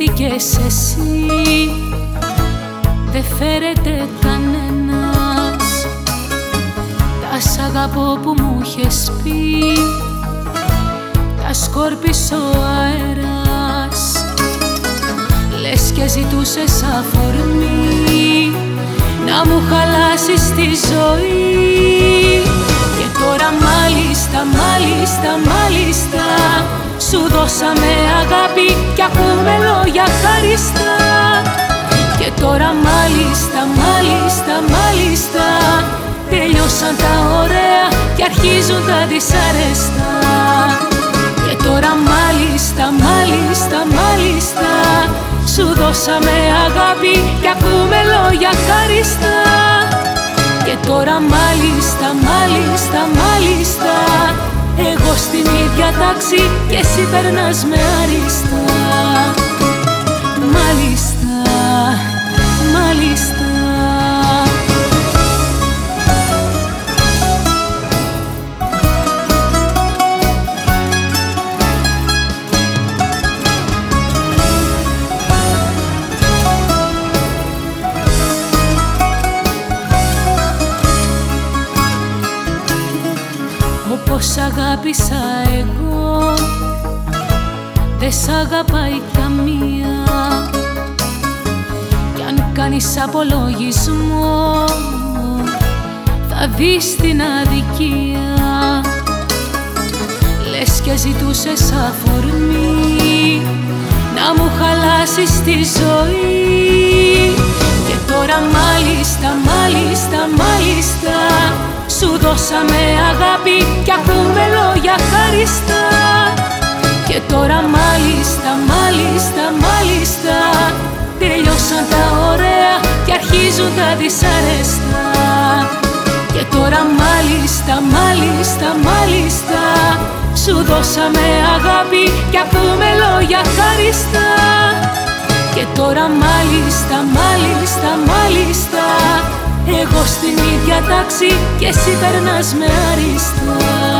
χάθηκες εσύ. Δεν φέρεται κανένας. Τα σ' αγαπώ που μου είχες πει. Τα σκόρπισε ο αέρας. Λες και ζητούσες αφορμή. Να μου χαλάσεις τη ζωή. Και τώρα μάλιστα, μάλιστα, μάλιστα σου δώσαμε αγάπη και ακούμε λόγια χαριστά. Και τώρα μάλιστα, μάλιστα, μάλιστα Τελειώσαν τα ωραία και αρχίζουν τα δυσαρεστά Και τώρα μάλιστα, μάλιστα, μάλιστα Σου δώσαμε αγάπη και ακούμε λόγια χαριστά. Και τώρα μάλιστα, μάλιστα, μάλιστα εγώ στην ίδια τάξη και εσύ περνάς με αριστά Όπως αγάπησα εγώ. Δεν σ' αγαπάει καμία. Κι αν κάνεις απολογισμό Θα δεις την αδικία. Λες και ζητούσες αφορμή Να μου χαλάσεις τη ζωή. Και τώρα μάλιστα, μάλιστα, μάλιστα σου δώσαμε αγάπη και ακούμε λόγια χαριστά Και τώρα μάλιστα, μάλιστα, μάλιστα Τελειώσαν τα ωραία και αρχίζουν τα δυσαρεστά Και τώρα μάλιστα, μάλιστα, μάλιστα Σου δώσαμε αγάπη και ακούμε λόγια χαριστά Και τώρα μάλιστα, μάλιστα, μάλιστα εγώ στην ίδια τάξη και εσύ περνάς με αριστά